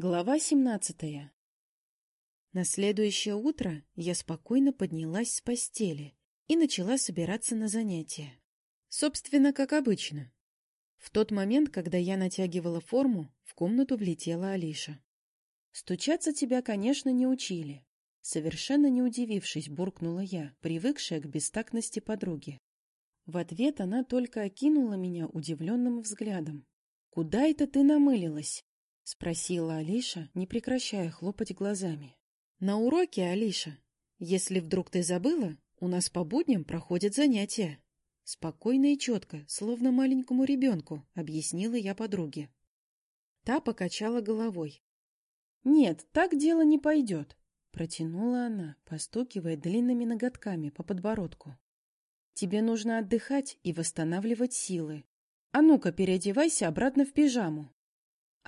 Глава семнадцатая На следующее утро я спокойно поднялась с постели и начала собираться на занятия. Собственно, как обычно. В тот момент, когда я натягивала форму, в комнату влетела Алиша. «Стучаться тебя, конечно, не учили». Совершенно не удивившись, буркнула я, привыкшая к бестактности подруги. В ответ она только окинула меня удивленным взглядом. «Куда это ты намылилась?» — спросила Алиша, не прекращая хлопать глазами. — На уроке, Алиша. Если вдруг ты забыла, у нас по будням проходят занятия. Спокойно и четко, словно маленькому ребенку, объяснила я подруге. Та покачала головой. — Нет, так дело не пойдет, — протянула она, постукивая длинными ноготками по подбородку. — Тебе нужно отдыхать и восстанавливать силы. А ну-ка, переодевайся обратно в пижаму.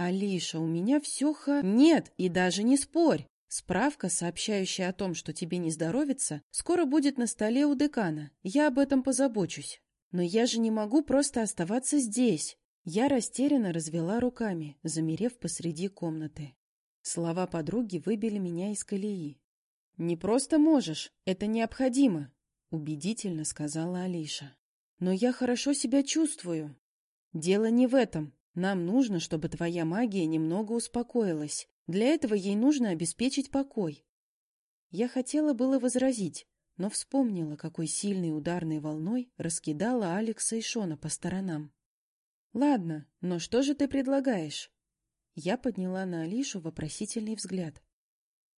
«Алиша, у меня все ха...» «Нет, и даже не спорь!» Справка, сообщающая о том, что тебе не здоровится, скоро будет на столе у декана. Я об этом позабочусь. Но я же не могу просто оставаться здесь. Я растерянно развела руками, замерев посреди комнаты. Слова подруги выбили меня из колеи. «Не просто можешь, это необходимо», — убедительно сказала Алиша. «Но я хорошо себя чувствую. Дело не в этом. Нам нужно, чтобы твоя магия немного успокоилась. Для этого ей нужно обеспечить покой. Я хотела было возразить, но вспомнила, какой сильной ударной волной раскидала Алекса и Шона по сторонам. «Ладно, но что же ты предлагаешь?» Я подняла на Алишу вопросительный взгляд.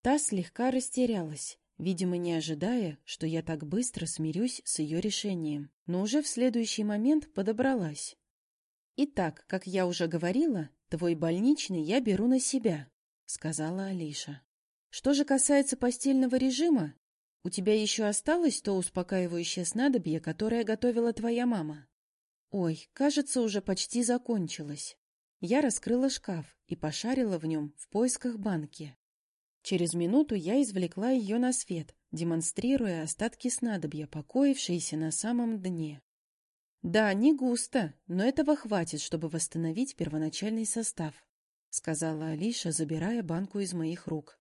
Та слегка растерялась, видимо, не ожидая, что я так быстро смирюсь с ее решением, но уже в следующий момент подобралась. «Итак, как я уже говорила, твой больничный я беру на себя», — сказала Алиша. «Что же касается постельного режима, у тебя еще осталось то успокаивающее снадобье, которое готовила твоя мама?» «Ой, кажется, уже почти закончилось». Я раскрыла шкаф и пошарила в нем в поисках банки. Через минуту я извлекла ее на свет, демонстрируя остатки снадобья, покоившиеся на самом дне. «Да, не густо, но этого хватит, чтобы восстановить первоначальный состав», сказала Алиша, забирая банку из моих рук.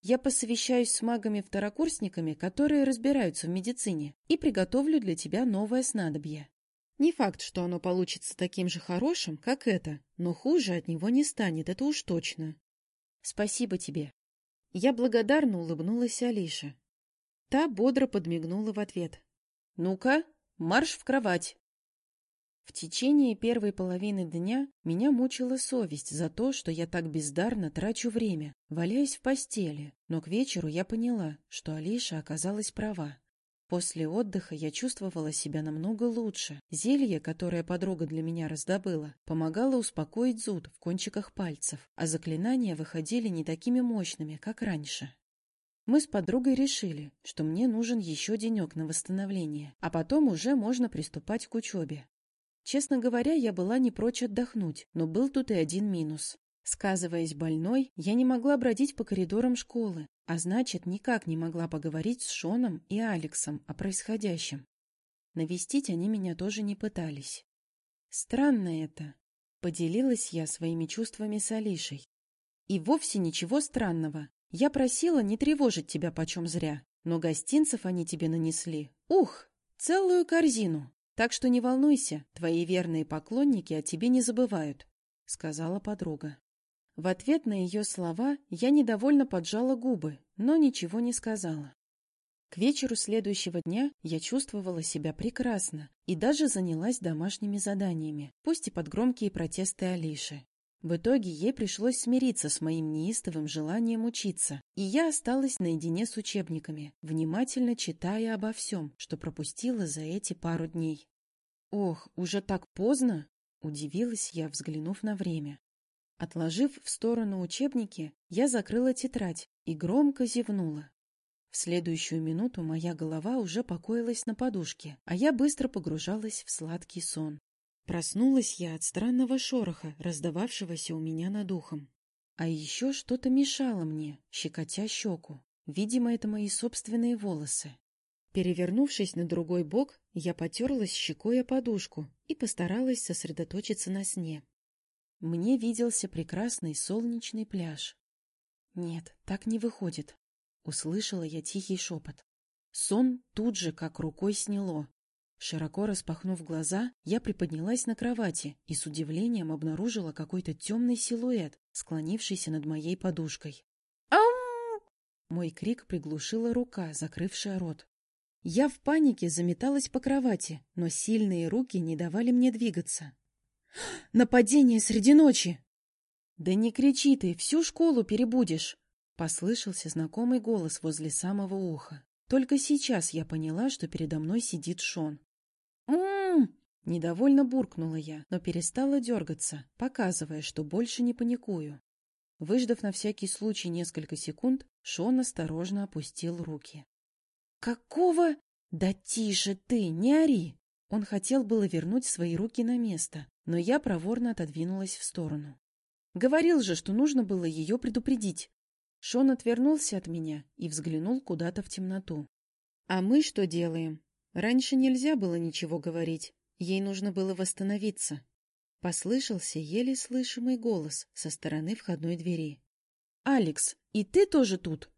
«Я посовещаюсь с магами-второкурсниками, которые разбираются в медицине, и приготовлю для тебя новое снадобье. Не факт, что оно получится таким же хорошим, как это, но хуже от него не станет, это уж точно. Спасибо тебе». Я благодарно улыбнулась Алише. Та бодро подмигнула в ответ. «Ну-ка, марш в кровать!» В течение первой половины дня меня мучила совесть за то, что я так бездарно трачу время, валяясь в постели, но к вечеру я поняла, что Алиша оказалась права. После отдыха я чувствовала себя намного лучше. Зелье, которое подруга для меня раздобыла, помогало успокоить зуд в кончиках пальцев, а заклинания выходили не такими мощными, как раньше. Мы с подругой решили, что мне нужен еще денек на восстановление, а потом уже можно приступать к учебе. Честно говоря, я была не прочь отдохнуть, но был тут и один минус. Сказываясь больной, я не могла бродить по коридорам школы, а значит, никак не могла поговорить с Шоном и Алексом о происходящем. Навестить они меня тоже не пытались. Странно это. Поделилась я своими чувствами с Алишей. И вовсе ничего странного. Я просила не тревожить тебя почем зря, но гостинцев они тебе нанесли. Ух, целую корзину. Так что не волнуйся, твои верные поклонники о тебе не забывают», — сказала подруга. В ответ на ее слова я недовольно поджала губы, но ничего не сказала. К вечеру следующего дня я чувствовала себя прекрасно и даже занялась домашними заданиями, пусть и под громкие протесты Алиши. В итоге ей пришлось смириться с моим неистовым желанием учиться, и я осталась наедине с учебниками, внимательно читая обо всем, что пропустила за эти пару дней. «Ох, уже так поздно!» — удивилась я, взглянув на время. Отложив в сторону учебники, я закрыла тетрадь и громко зевнула. В следующую минуту моя голова уже покоилась на подушке, а я быстро погружалась в сладкий сон. Проснулась я от странного шороха, раздававшегося у меня над ухом. А еще что-то мешало мне, щекотя щеку. Видимо, это мои собственные волосы. Перевернувшись на другой бок, я потерлась щекой о подушку и постаралась сосредоточиться на сне. мне виделся прекрасный солнечный пляж. Нет, так не выходит. Услышала я тихий шепот. Сон тут же как рукой сняло. Широко распахнув глаза, я приподнялась на кровати и с удивлением обнаружила какой-то темный силуэт, склонившийся над моей подушкой. «Ам!» Мой крик приглушила рука, закрывшая рот. Я в панике заметалась по кровати, но сильные руки не давали мне двигаться. «Нападение среди ночи!» «Да не кричи ты, всю школу перебудешь!» Послышался знакомый голос возле самого уха. Только сейчас я поняла, что передо мной сидит Шон. «М-м-м!» Недовольно буркнула я, но перестала дергаться, показывая, что больше не паникую. Выждав на всякий случай несколько секунд, Шон осторожно опустил руки. «Какого? Да тише ты, не ори!» Он хотел было вернуть свои руки на место, но я проворно отодвинулась в сторону. Говорил же, что нужно было ее предупредить. Шон отвернулся от меня и взглянул куда-то в темноту. «А мы что делаем? Раньше нельзя было ничего говорить. Ей нужно было восстановиться». Послышался еле слышимый голос со стороны входной двери. «Алекс, и ты тоже тут?»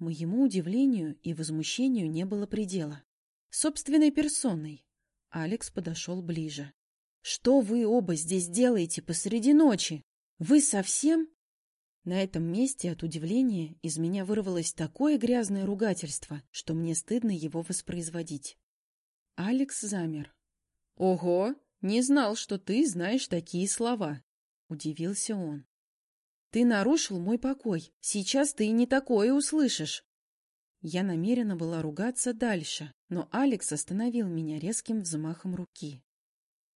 Моему удивлению и возмущению не было предела. Собственной персоной. Алекс подошел ближе. «Что вы оба здесь делаете посреди ночи? Вы совсем...» На этом месте от удивления из меня вырвалось такое грязное ругательство, что мне стыдно его воспроизводить. Алекс замер. «Ого! Не знал, что ты знаешь такие слова!» — удивился он. «Ты нарушил мой покой. Сейчас ты не такое услышишь!» Я намерена была ругаться дальше, но Алекс остановил меня резким взмахом руки.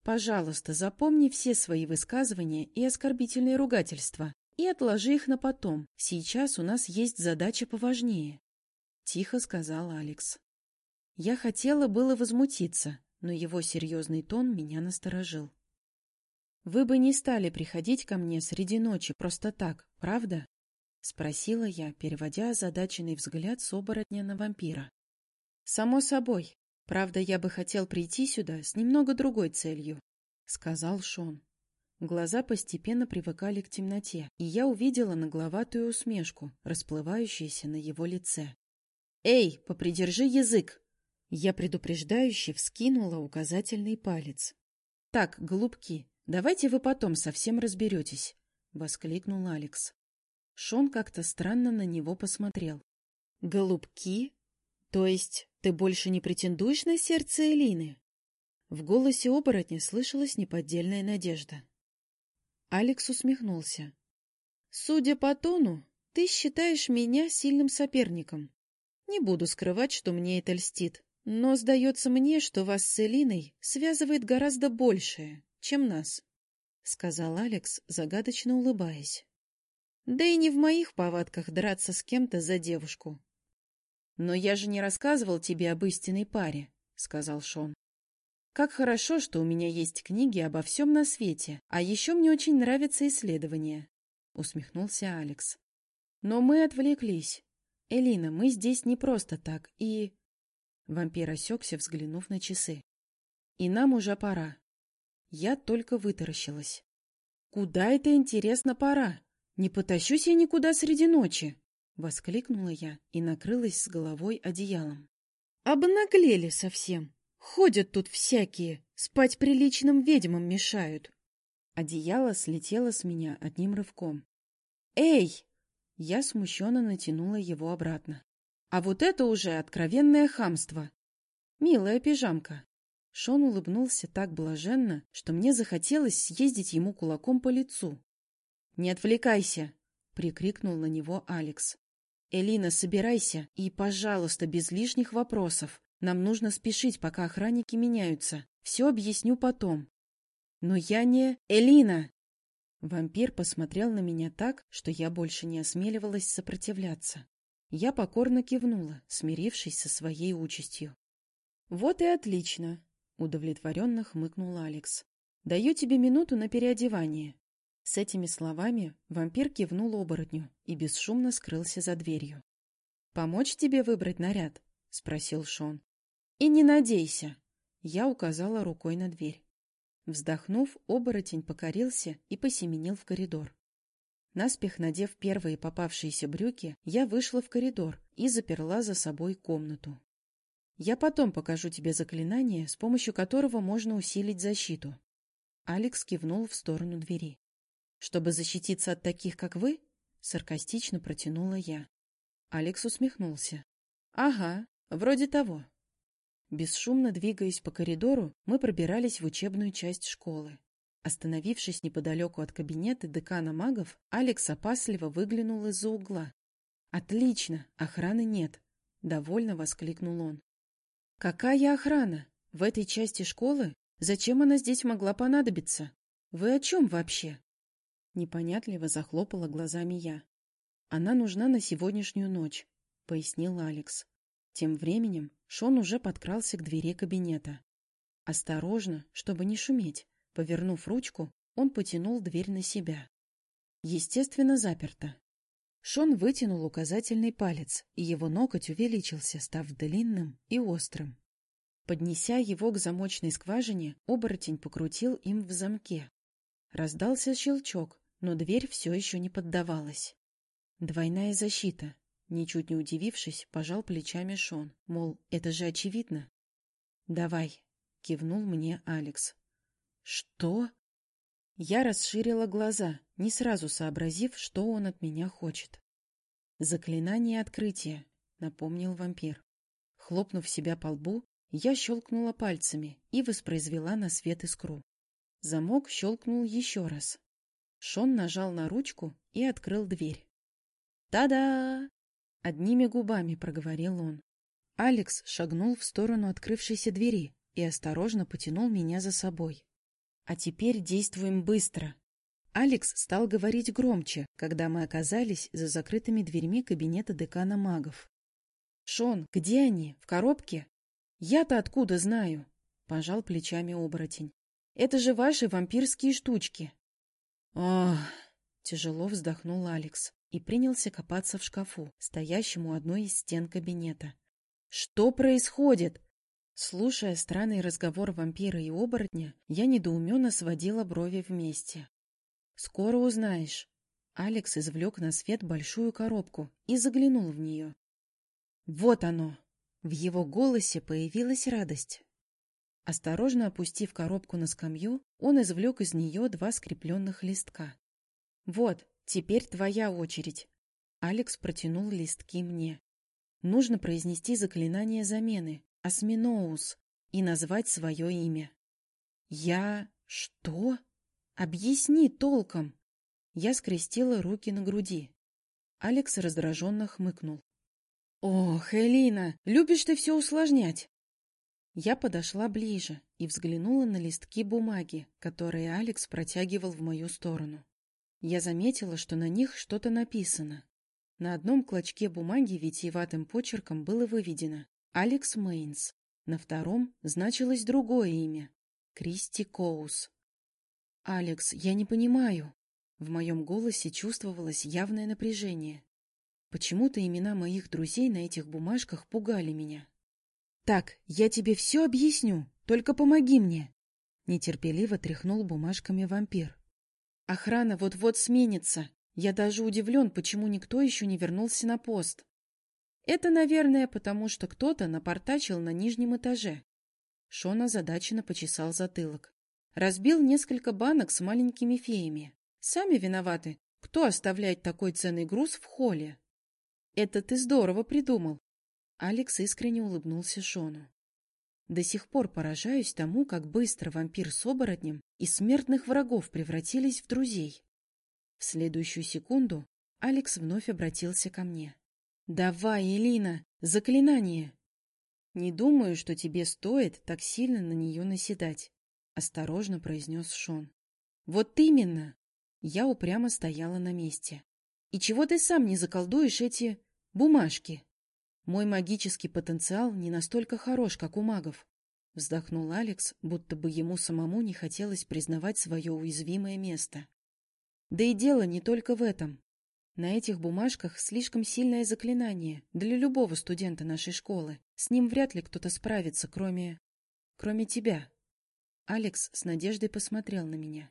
«Пожалуйста, запомни все свои высказывания и оскорбительные ругательства и отложи их на потом. Сейчас у нас есть задача поважнее», — тихо сказал Алекс. Я хотела было возмутиться, но его серьезный тон меня насторожил. «Вы бы не стали приходить ко мне среди ночи просто так, правда?» — спросила я, переводя озадаченный взгляд с оборотня на вампира. «Само собой. Правда, я бы хотел прийти сюда с немного другой целью», — сказал Шон. Глаза постепенно привыкали к темноте, и я увидела нагловатую усмешку, расплывающуюся на его лице. «Эй, попридержи язык!» Я предупреждающе вскинула указательный палец. «Так, голубки, давайте вы потом совсем разберетесь», — воскликнул Алекс. Шон как-то странно на него посмотрел. «Голубки? То есть ты больше не претендуешь на сердце Элины?» В голосе оборотня слышалась неподдельная надежда. Алекс усмехнулся. «Судя по тону, ты считаешь меня сильным соперником. Не буду скрывать, что мне это льстит, но сдается мне, что вас с Элиной связывает гораздо большее, чем нас», — сказал Алекс, загадочно улыбаясь. «Да и не в моих повадках драться с кем-то за девушку». «Но я же не рассказывал тебе об истинной паре», — сказал Шон. Как хорошо, что у меня есть книги обо всем на свете, а еще мне очень нравятся исследования, — усмехнулся Алекс. Но мы отвлеклись. Элина, мы здесь не просто так, и... Вампир осекся, взглянув на часы. И нам уже пора. Я только вытаращилась. Куда это, интересно, пора? Не потащусь я никуда среди ночи! — воскликнула я и накрылась с головой одеялом. Обнаглели совсем. Ходят тут всякие, спать приличным ведьмам мешают. Одеяло слетело с меня одним рывком. «Эй!» Я смущенно натянула его обратно. «А вот это уже откровенное хамство!» «Милая пижамка!» Шон улыбнулся так блаженно, что мне захотелось съездить ему кулаком по лицу. «Не отвлекайся!» — прикрикнул на него Алекс. «Элина, собирайся и, пожалуйста, без лишних вопросов. Нам нужно спешить, пока охранники меняются. Все объясню потом. Но я не... Элина! Вампир посмотрел на меня так, что я больше не осмеливалась сопротивляться. Я покорно кивнула, смирившись со своей участью. «Вот и отлично!» — удовлетворенно хмыкнул Алекс. «Даю тебе минуту на переодевание». С этими словами вампир кивнул оборотню и бесшумно скрылся за дверью. «Помочь тебе выбрать наряд?» — спросил Шон. И не надейся. Я указала рукой на дверь. Вздохнув, оборотень покорился и посеменил в коридор. Наспех надев первые попавшиеся брюки, я вышла в коридор и заперла за собой комнату. Я потом покажу тебе заклинание, с помощью которого можно усилить защиту. Алекс кивнул в сторону двери. Чтобы защититься от таких, как вы, саркастично протянула я. Алекс усмехнулся. Ага, вроде того. Бесшумно двигаясь по коридору, мы пробирались в учебную часть школы. Остановившись неподалеку от кабинета декана магов, Алекс опасливо выглянул из-за угла. «Отлично! Охраны нет!» — довольно воскликнул он. «Какая охрана? В этой части школы? Зачем она здесь могла понадобиться? Вы о чем вообще?» Непонятливо захлопала глазами я. «Она нужна на сегодняшнюю ночь», — пояснил Алекс. Тем временем Шон уже подкрался к двери кабинета. Осторожно, чтобы не шуметь, повернув ручку, он потянул дверь на себя. Естественно, заперто. Шон вытянул указательный палец, и его ноготь увеличился, став длинным и острым. Поднеся его к замочной скважине, оборотень покрутил им в замке. Раздался щелчок, но дверь все еще не поддавалась. Двойная защита. Ничуть не удивившись, пожал плечами Шон, мол, это же очевидно. «Давай», — кивнул мне Алекс. «Что?» Я расширила глаза, не сразу сообразив, что он от меня хочет. «Заклинание открытия», — напомнил вампир. Хлопнув себя по лбу, я щелкнула пальцами и воспроизвела на свет искру. Замок щелкнул еще раз. Шон нажал на ручку и открыл дверь. «Та-да!» — одними губами проговорил он. Алекс шагнул в сторону открывшейся двери и осторожно потянул меня за собой. «А теперь действуем быстро!» Алекс стал говорить громче, когда мы оказались за закрытыми дверьми кабинета декана магов. «Шон, где они? В коробке?» «Я-то откуда знаю?» — пожал плечами оборотень. «Это же ваши вампирские штучки!» «Ох!» — тяжело вздохнул Алекс и принялся копаться в шкафу, стоящему у одной из стен кабинета. «Что происходит?» Слушая странный разговор вампира и оборотня, я недоуменно сводила брови вместе. «Скоро узнаешь». Алекс извлек на свет большую коробку и заглянул в нее. «Вот оно!» В его голосе появилась радость. Осторожно опустив коробку на скамью, он извлек из нее два скрепленных листка. «Вот, теперь твоя очередь». Алекс протянул листки мне. Нужно произнести заклинание замены, осминоус, и назвать свое имя. «Я... что? Объясни толком!» Я скрестила руки на груди. Алекс раздраженно хмыкнул. «Ох, Элина, любишь ты все усложнять!» Я подошла ближе и взглянула на листки бумаги, которые Алекс протягивал в мою сторону. Я заметила, что на них что-то написано. На одном клочке бумаги витиеватым почерком было выведено «Алекс Мейнс», на втором значилось другое имя — Кристи Коус. «Алекс, я не понимаю». В моем голосе чувствовалось явное напряжение. Почему-то имена моих друзей на этих бумажках пугали меня. «Так, я тебе все объясню, только помоги мне!» Нетерпеливо тряхнул бумажками вампир. «Охрана вот-вот сменится. Я даже удивлен, почему никто еще не вернулся на пост. Это, наверное, потому что кто-то напортачил на нижнем этаже». Шон озадаченно почесал затылок. Разбил несколько банок с маленькими феями. Сами виноваты. Кто оставляет такой ценный груз в холле? Это ты здорово придумал. Алекс искренне улыбнулся Шону. До сих пор поражаюсь тому, как быстро вампир с оборотнем из смертных врагов превратились в друзей. В следующую секунду Алекс вновь обратился ко мне. «Давай, Элина, заклинание!» «Не думаю, что тебе стоит так сильно на нее наседать», — осторожно произнес Шон. «Вот именно!» Я упрямо стояла на месте. «И чего ты сам не заколдуешь эти бумажки?» Мой магический потенциал не настолько хорош, как у магов. Вздохнул Алекс, будто бы ему самому не хотелось признавать свое уязвимое место. Да и дело не только в этом. На этих бумажках слишком сильное заклинание для любого студента нашей школы. С ним вряд ли кто-то справится, кроме... кроме тебя. Алекс с надеждой посмотрел на меня.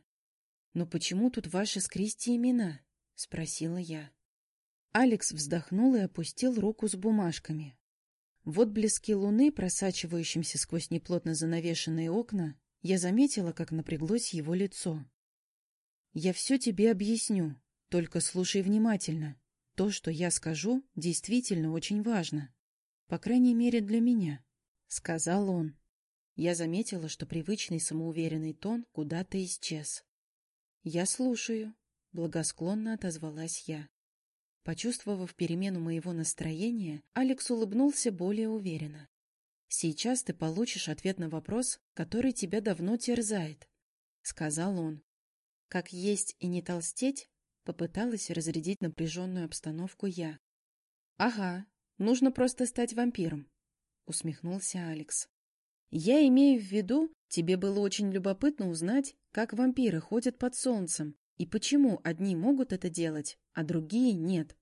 «Но почему тут ваши с Кристи имена?» — спросила я. Алекс вздохнул и опустил руку с бумажками. Вот блески луны, просачивающимся сквозь неплотно занавешенные окна, я заметила, как напряглось его лицо. «Я все тебе объясню, только слушай внимательно. То, что я скажу, действительно очень важно. По крайней мере, для меня», — сказал он. Я заметила, что привычный самоуверенный тон куда-то исчез. «Я слушаю», — благосклонно отозвалась я. Почувствовав перемену моего настроения, Алекс улыбнулся более уверенно. «Сейчас ты получишь ответ на вопрос, который тебя давно терзает», — сказал он. «Как есть и не толстеть?» — попыталась разрядить напряженную обстановку я. «Ага, нужно просто стать вампиром», — усмехнулся Алекс. Я имею в виду, тебе было очень любопытно узнать, как вампиры ходят под солнцем и почему одни могут это делать, а другие нет.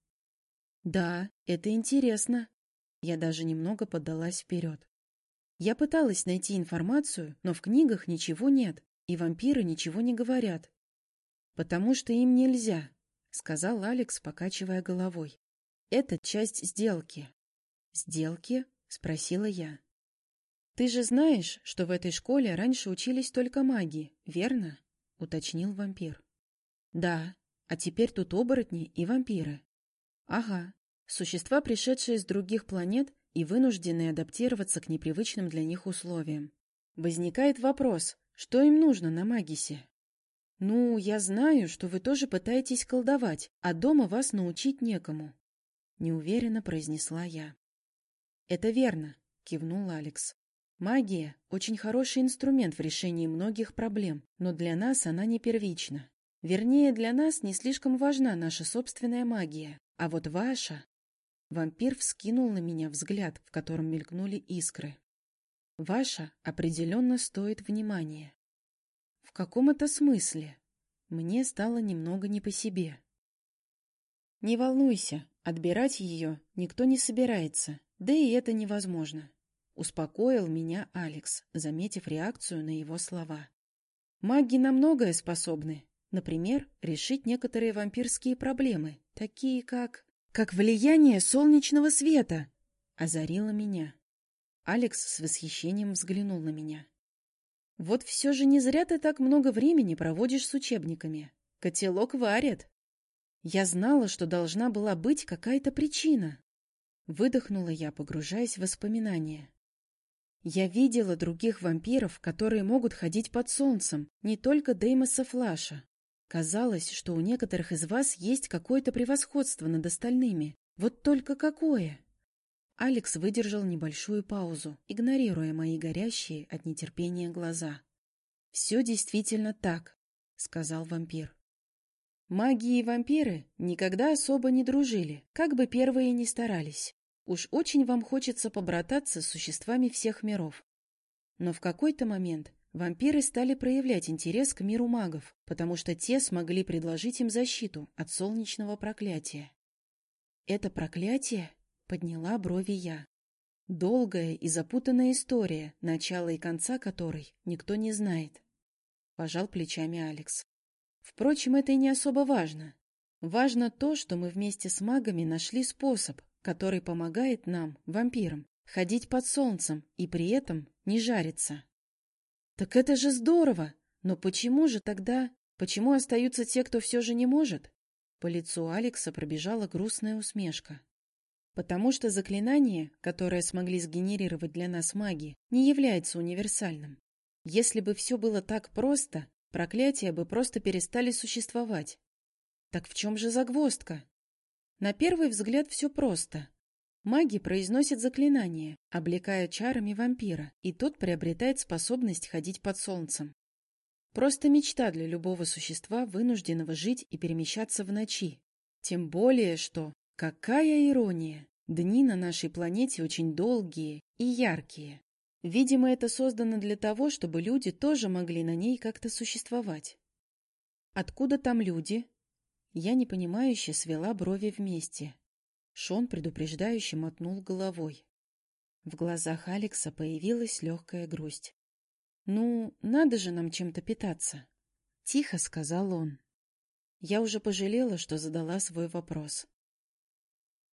Да, это интересно. Я даже немного поддалась вперед. Я пыталась найти информацию, но в книгах ничего нет, и вампиры ничего не говорят. Потому что им нельзя, сказал Алекс, покачивая головой. Это часть сделки. Сделки? спросила я. «Ты же знаешь, что в этой школе раньше учились только маги, верно?» — уточнил вампир. «Да, а теперь тут оборотни и вампиры». «Ага, существа, пришедшие с других планет и вынужденные адаптироваться к непривычным для них условиям. Возникает вопрос, что им нужно на Магисе?» «Ну, я знаю, что вы тоже пытаетесь колдовать, а дома вас научить некому», — неуверенно произнесла я. «Это верно», — кивнул Алекс. Магия – очень хороший инструмент в решении многих проблем, но для нас она не первична. Вернее, для нас не слишком важна наша собственная магия, а вот ваша... Вампир вскинул на меня взгляд, в котором мелькнули искры. Ваша определенно стоит внимания. В каком это смысле? Мне стало немного не по себе. Не волнуйся, отбирать ее никто не собирается, да и это невозможно. Успокоил меня Алекс, заметив реакцию на его слова. Маги на многое способны. Например, решить некоторые вампирские проблемы, такие как... как влияние солнечного света, озарило меня. Алекс с восхищением взглянул на меня. Вот все же не зря ты так много времени проводишь с учебниками. Котелок варят. Я знала, что должна была быть какая-то причина. Выдохнула я, погружаясь в воспоминания. Я видела других вампиров, которые могут ходить под солнцем, не только Деймоса Флаша. Казалось, что у некоторых из вас есть какое-то превосходство над остальными. Вот только какое? Алекс выдержал небольшую паузу, игнорируя мои горящие от нетерпения глаза. «Все действительно так», — сказал вампир. Маги и вампиры никогда особо не дружили, как бы первые ни старались. Уж очень вам хочется побрататься с существами всех миров. Но в какой-то момент вампиры стали проявлять интерес к миру магов, потому что те смогли предложить им защиту от солнечного проклятия. «Это проклятие?» — подняла брови я. Долгая и запутанная история, начала и конца которой никто не знает. Пожал плечами Алекс. Впрочем, это и не особо важно. Важно то, что мы вместе с магами нашли способ, который помогает нам, вампирам, ходить под солнцем и при этом не жариться. Так это же здорово! Но почему же тогда... Почему остаются те, кто все же не может? По лицу Алекса пробежала грустная усмешка. Потому что заклинание, которое смогли сгенерировать для нас маги, не является универсальным. Если бы все было так просто, проклятия бы просто перестали существовать. Так в чем же загвоздка? На первый взгляд все просто. Маги произносят заклинание, облекая чарами вампира, и тот приобретает способность ходить под солнцем. Просто мечта для любого существа, вынужденного жить и перемещаться в ночи. Тем более, что, какая ирония, дни на нашей планете очень долгие и яркие. Видимо, это создано для того, чтобы люди тоже могли на ней как-то существовать. Откуда там люди? Я непонимающе свела брови вместе. Шон предупреждающе мотнул головой. В глазах Алекса появилась легкая грусть. Ну, надо же нам чем-то питаться. Тихо сказал он. Я уже пожалела, что задала свой вопрос.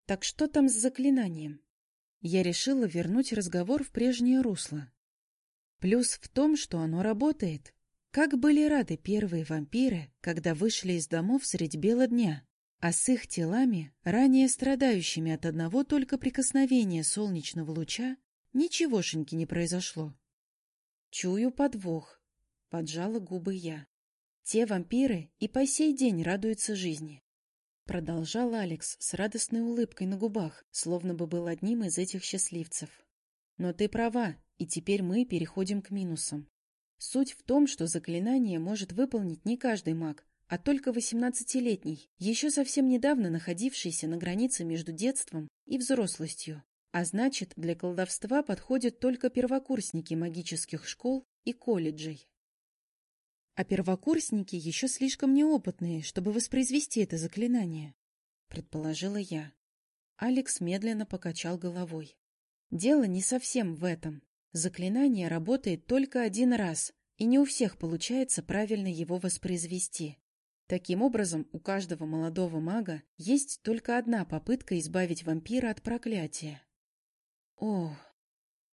Так что там с заклинанием? Я решила вернуть разговор в прежнее русло. Плюс в том, что оно работает. Как были рады первые вампиры, когда вышли из домов средь бела дня, а с их телами, ранее страдающими от одного только прикосновения солнечного луча, ничегошеньки не произошло. Чую подвох, поджала губы я. Те вампиры и по сей день радуются жизни. Продолжал Алекс с радостной улыбкой на губах, словно бы был одним из этих счастливцев. Но ты права, и теперь мы переходим к минусам. Суть в том, что заклинание может выполнить не каждый маг, а только 18-летний, еще совсем недавно находившийся на границе между детством и взрослостью. А значит, для колдовства подходят только первокурсники магических школ и колледжей. А первокурсники еще слишком неопытные, чтобы воспроизвести это заклинание, предположила я. Алекс медленно покачал головой. Дело не совсем в этом. Заклинание работает только один раз, и не у всех получается правильно его воспроизвести. Таким образом, у каждого молодого мага есть только одна попытка избавить вампира от проклятия. Ох!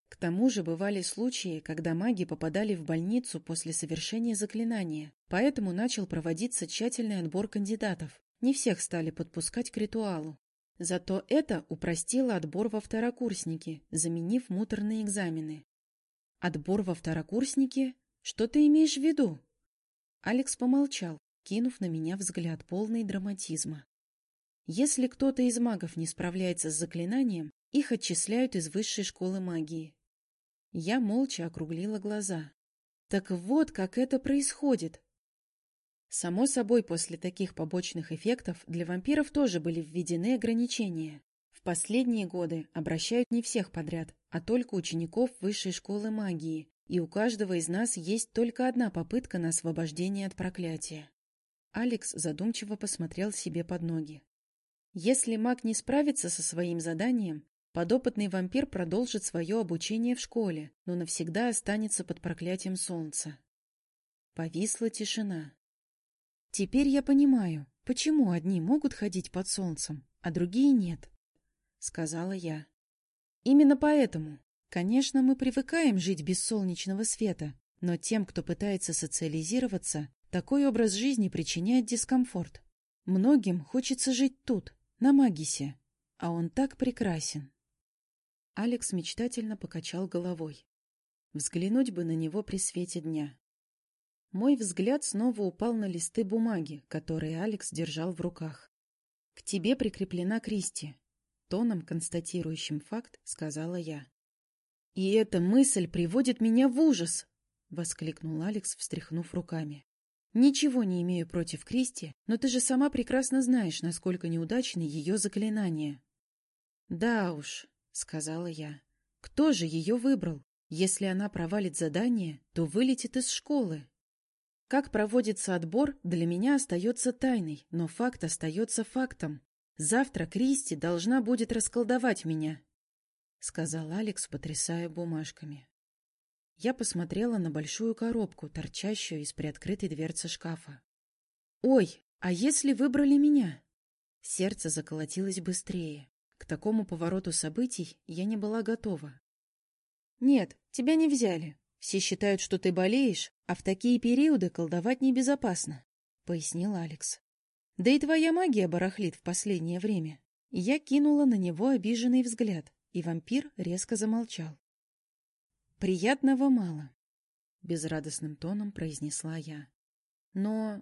К тому же бывали случаи, когда маги попадали в больницу после совершения заклинания, поэтому начал проводиться тщательный отбор кандидатов. Не всех стали подпускать к ритуалу. Зато это упростило отбор во второкурсники, заменив муторные экзамены. Отбор во второкурсники? Что ты имеешь в виду? Алекс помолчал, кинув на меня взгляд полный драматизма. Если кто-то из магов не справляется с заклинанием, их отчисляют из высшей школы магии. Я молча округлила глаза. Так вот, как это происходит. Само собой, после таких побочных эффектов для вампиров тоже были введены ограничения. В последние годы обращают не всех подряд, а только учеников высшей школы магии, и у каждого из нас есть только одна попытка на освобождение от проклятия. Алекс задумчиво посмотрел себе под ноги. Если маг не справится со своим заданием, подопытный вампир продолжит свое обучение в школе, но навсегда останется под проклятием солнца. Повисла тишина. Теперь я понимаю, почему одни могут ходить под солнцем, а другие нет, — сказала я. Именно поэтому, конечно, мы привыкаем жить без солнечного света, но тем, кто пытается социализироваться, такой образ жизни причиняет дискомфорт. Многим хочется жить тут, на Магисе, а он так прекрасен. Алекс мечтательно покачал головой. Взглянуть бы на него при свете дня. Мой взгляд снова упал на листы бумаги, которые Алекс держал в руках. «К тебе прикреплена Кристи», — тоном, констатирующим факт, сказала я. «И эта мысль приводит меня в ужас!» — воскликнул Алекс, встряхнув руками. «Ничего не имею против Кристи, но ты же сама прекрасно знаешь, насколько неудачны ее заклинания». «Да уж», — сказала я. «Кто же ее выбрал? Если она провалит задание, то вылетит из школы». Как проводится отбор, для меня остается тайной, но факт остается фактом. Завтра Кристи должна будет расколдовать меня, — сказал Алекс, потрясая бумажками. Я посмотрела на большую коробку, торчащую из приоткрытой дверцы шкафа. «Ой, а если выбрали меня?» Сердце заколотилось быстрее. К такому повороту событий я не была готова. «Нет, тебя не взяли. Все считают, что ты болеешь, а в такие периоды колдовать небезопасно», — пояснил Алекс. «Да и твоя магия барахлит в последнее время». Я кинула на него обиженный взгляд, и вампир резко замолчал. «Приятного мало», — безрадостным тоном произнесла я. «Но...»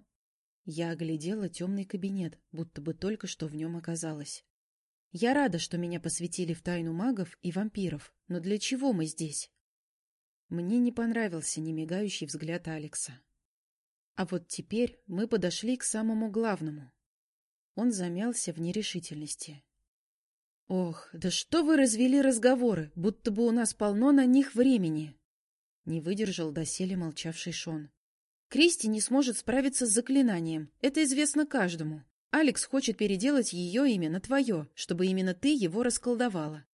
Я оглядела темный кабинет, будто бы только что в нем оказалась. «Я рада, что меня посвятили в тайну магов и вампиров, но для чего мы здесь?» Мне не понравился немигающий взгляд Алекса. А вот теперь мы подошли к самому главному. Он замялся в нерешительности. «Ох, да что вы развели разговоры, будто бы у нас полно на них времени!» Не выдержал доселе молчавший Шон. «Кристи не сможет справиться с заклинанием, это известно каждому. Алекс хочет переделать ее имя на твое, чтобы именно ты его расколдовала.